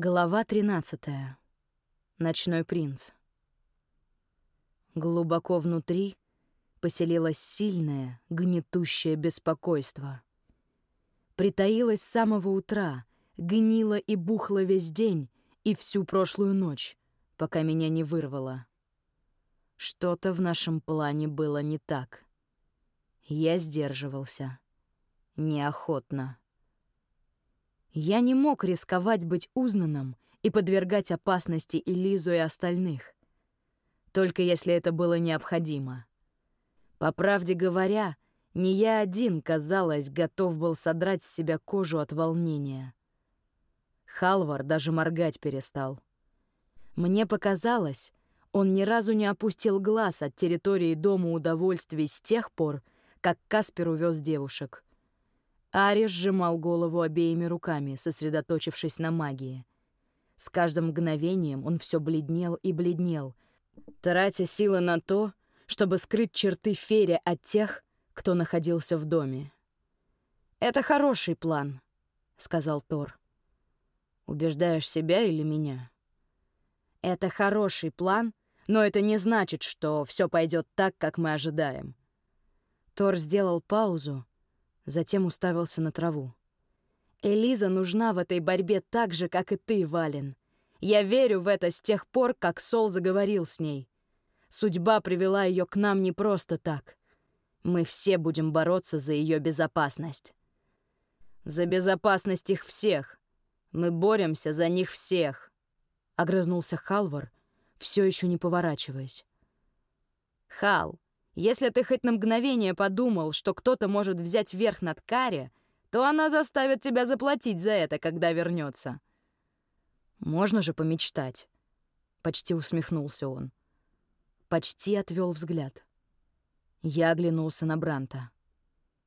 Глава 13. Ночной принц. Глубоко внутри поселилось сильное, гнетущее беспокойство. Притаилось с самого утра, гнило и бухло весь день и всю прошлую ночь, пока меня не вырвало. Что-то в нашем плане было не так. Я сдерживался. Неохотно. Я не мог рисковать быть узнанным и подвергать опасности Элизу и остальных. Только если это было необходимо. По правде говоря, не я один, казалось, готов был содрать с себя кожу от волнения. Халвар даже моргать перестал. Мне показалось, он ни разу не опустил глаз от территории Дома удовольствий с тех пор, как Каспер увез девушек — Ари сжимал голову обеими руками, сосредоточившись на магии. С каждым мгновением он все бледнел и бледнел, тратя силы на то, чтобы скрыть черты Ферри от тех, кто находился в доме. «Это хороший план», — сказал Тор. «Убеждаешь себя или меня?» «Это хороший план, но это не значит, что все пойдет так, как мы ожидаем». Тор сделал паузу, затем уставился на траву. «Элиза нужна в этой борьбе так же, как и ты, Вален. Я верю в это с тех пор, как Сол заговорил с ней. Судьба привела ее к нам не просто так. Мы все будем бороться за ее безопасность. За безопасность их всех. Мы боремся за них всех», — огрызнулся Халвар, все еще не поворачиваясь. «Хал, если ты хоть на мгновение подумал, что кто-то может взять верх над Кари, то она заставит тебя заплатить за это, когда вернется. Можно же помечтать. Почти усмехнулся он. Почти отвел взгляд. Я оглянулся на Бранта.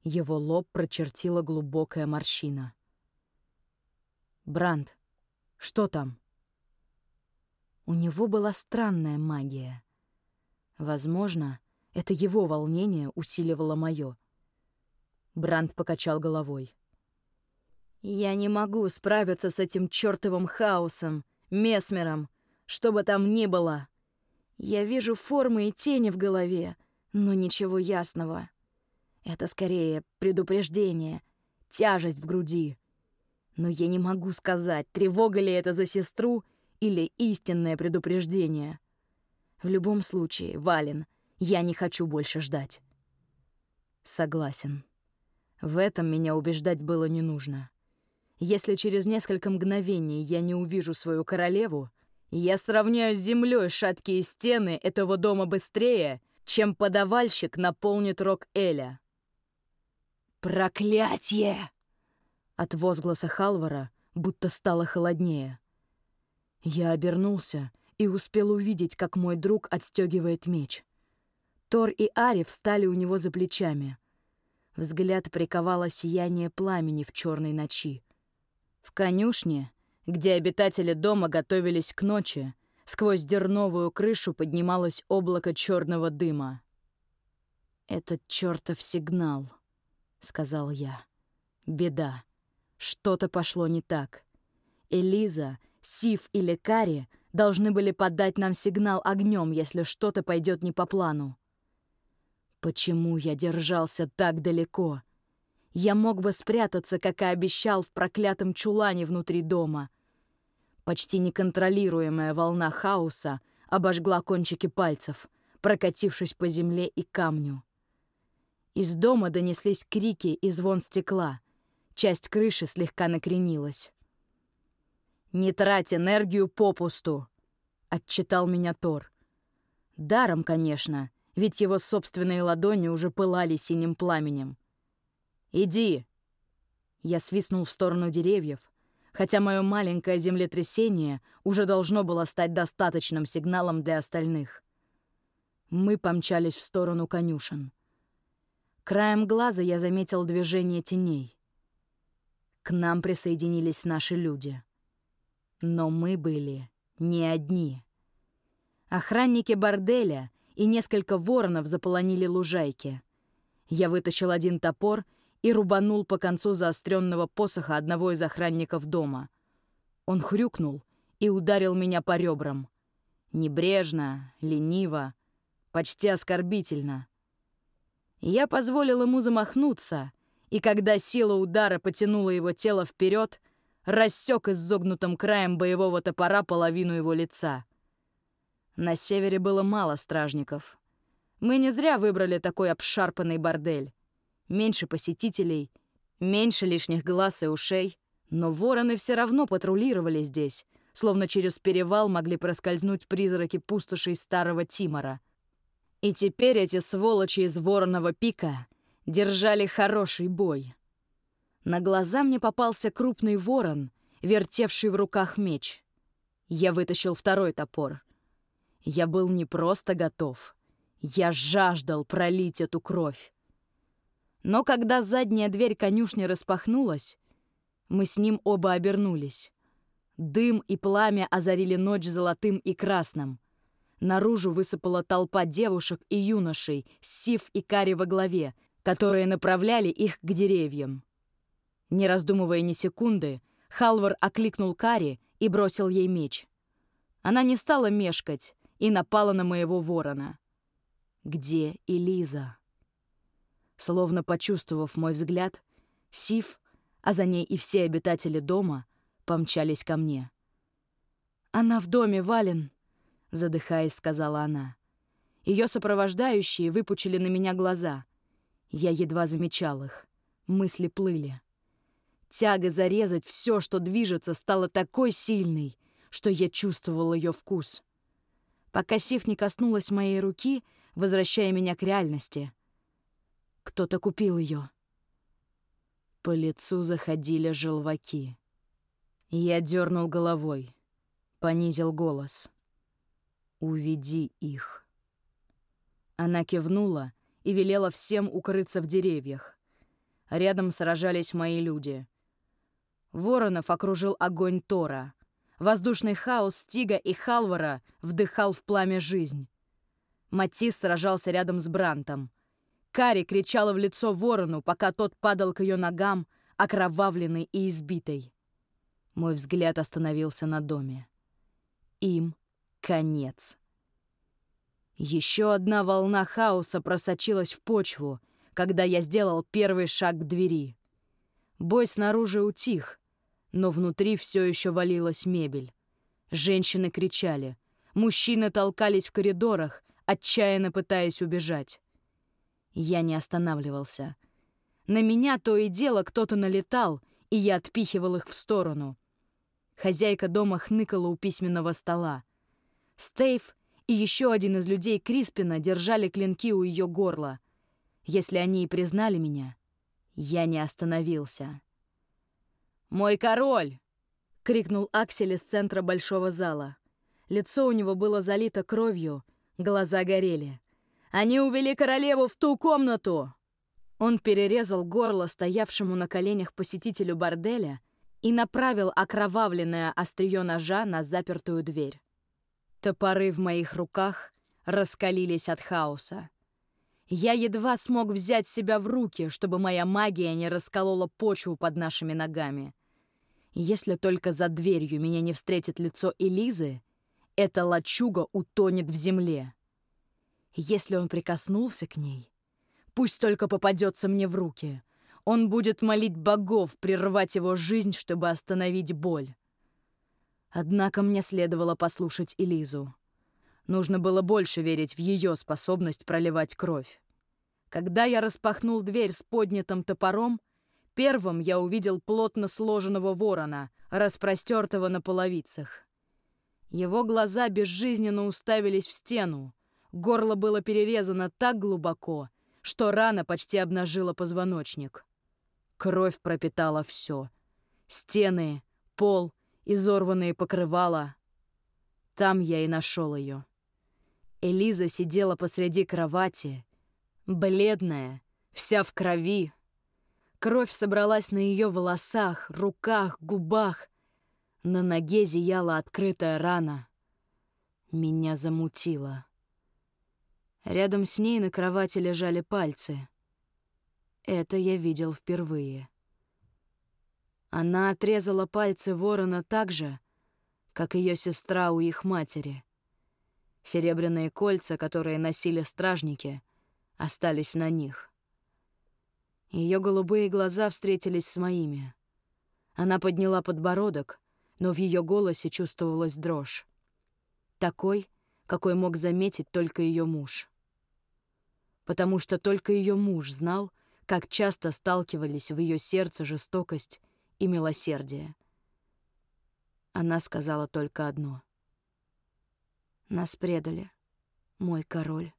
Его лоб прочертила глубокая морщина. «Брант, что там?» У него была странная магия. Возможно, это его волнение усиливало мое. Бранд покачал головой. «Я не могу справиться с этим чертовым хаосом, месмером, что бы там ни было. Я вижу формы и тени в голове, но ничего ясного. Это скорее предупреждение, тяжесть в груди. Но я не могу сказать, тревога ли это за сестру или истинное предупреждение. В любом случае, Вален — я не хочу больше ждать. Согласен. В этом меня убеждать было не нужно. Если через несколько мгновений я не увижу свою королеву, я сравняю с землей шаткие стены этого дома быстрее, чем подавальщик наполнит рог Эля. «Проклятье!» От возгласа Халвара будто стало холоднее. Я обернулся и успел увидеть, как мой друг отстегивает меч. Тор и Ари встали у него за плечами. Взгляд приковало сияние пламени в черной ночи. В конюшне, где обитатели дома готовились к ночи, сквозь дерновую крышу поднималось облако черного дыма. «Этот чертов сигнал», — сказал я. «Беда. Что-то пошло не так. Элиза, Сив или Кари должны были подать нам сигнал огнем, если что-то пойдет не по плану. Почему я держался так далеко? Я мог бы спрятаться, как и обещал, в проклятом чулане внутри дома. Почти неконтролируемая волна хаоса обожгла кончики пальцев, прокатившись по земле и камню. Из дома донеслись крики и звон стекла. Часть крыши слегка накренилась. «Не трать энергию попусту!» — отчитал меня Тор. Даром, конечно — ведь его собственные ладони уже пылали синим пламенем. «Иди!» Я свистнул в сторону деревьев, хотя мое маленькое землетрясение уже должно было стать достаточным сигналом для остальных. Мы помчались в сторону конюшен. Краем глаза я заметил движение теней. К нам присоединились наши люди. Но мы были не одни. Охранники борделя — и несколько воронов заполонили лужайки. Я вытащил один топор и рубанул по концу заостренного посоха одного из охранников дома. Он хрюкнул и ударил меня по ребрам. Небрежно, лениво, почти оскорбительно. Я позволил ему замахнуться, и когда сила удара потянула его тело вперед, рассек изогнутым краем боевого топора половину его лица. На севере было мало стражников. Мы не зря выбрали такой обшарпанный бордель. Меньше посетителей, меньше лишних глаз и ушей, но вороны все равно патрулировали здесь, словно через перевал могли проскользнуть призраки пустошей старого Тимора — и теперь эти сволочи из Вороного пика держали хороший бой. На глаза мне попался крупный ворон, вертевший в руках меч. Я вытащил второй топор. Я был не просто готов. Я жаждал пролить эту кровь. Но когда задняя дверь конюшни распахнулась, мы с ним оба обернулись. Дым и пламя озарили ночь золотым и красным — Наружу высыпала толпа девушек и юношей Сив и Кари во главе, которые направляли их к деревьям. Не раздумывая ни секунды, Халвар окликнул Кари и бросил ей меч. Она не стала мешкать и напала на моего ворона. «Где Элиза?» Словно почувствовав мой взгляд, Сив, а за ней и все обитатели дома, помчались ко мне. «Она в доме, Вален!» — задыхаясь, сказала она. Ее сопровождающие выпучили на меня глаза. Я едва замечал их. Мысли плыли. Тяга зарезать все, что движется, стала такой сильной, что я чувствовал ее вкус. Пока Сив не коснулась моей руки, возвращая меня к реальности. Кто-то купил ее. По лицу заходили желваки. Я дернул головой, понизил голос. «Уведи их». Она кивнула и велела всем укрыться в деревьях. Рядом сражались мои люди. Воронов окружил огонь Тора. Воздушный хаос Стига и Халвара вдыхал в пламя жизнь. Матис сражался рядом с Брантом. Кари кричала в лицо ворону, пока тот падал к ее ногам, окровавленный и избитый. Мой взгляд остановился на доме. Им конец. Еще одна волна хаоса просочилась в почву, когда я сделал первый шаг к двери. Бой снаружи утих, но внутри все еще валилась мебель. Женщины кричали, мужчины толкались в коридорах, отчаянно пытаясь убежать. Я не останавливался. На меня то и дело кто-то налетал, и я отпихивал их в сторону. Хозяйка дома хныкала у письменного стола. Стейв и еще один из людей Криспина держали клинки у ее горла. Если они и признали меня, я не остановился. «Мой король!» — крикнул Аксель из центра большого зала. Лицо у него было залито кровью, глаза горели. «Они увели королеву в ту комнату!» Он перерезал горло стоявшему на коленях посетителю борделя и направил окровавленное острие ножа на запертую дверь. Топоры в моих руках раскалились от хаоса. Я едва смог взять себя в руки, чтобы моя магия не расколола почву под нашими ногами. Если только за дверью меня не встретит лицо Элизы, эта лачуга утонет в земле. Если он прикоснулся к ней, пусть только попадется мне в руки. Он будет молить богов прервать его жизнь, чтобы остановить боль. Однако мне следовало послушать Элизу. Нужно было больше верить в ее способность проливать кровь. Когда я распахнул дверь с поднятым топором, первым я увидел плотно сложенного ворона, распростертого на половицах. Его глаза безжизненно уставились в стену. Горло было перерезано так глубоко, что рана почти обнажила позвоночник. Кровь пропитала все. Стены, пол — изорванные покрывала. Там я и нашел ее. Элиза сидела посреди кровати, бледная, вся в крови. Кровь собралась на ее волосах, руках, губах. На ноге зияла открытая рана. Меня замутило. Рядом с ней на кровати лежали пальцы. Это я видел впервые. Она отрезала пальцы ворона так же, как ее сестра у их матери. Серебряные кольца, которые носили стражники, остались на них. Ее голубые глаза встретились с моими. Она подняла подбородок, но в ее голосе чувствовалась дрожь. Такой, какой мог заметить только ее муж. Потому что только ее муж знал, как часто сталкивались в ее сердце жестокость и милосердие. Она сказала только одно. «Нас предали, мой король».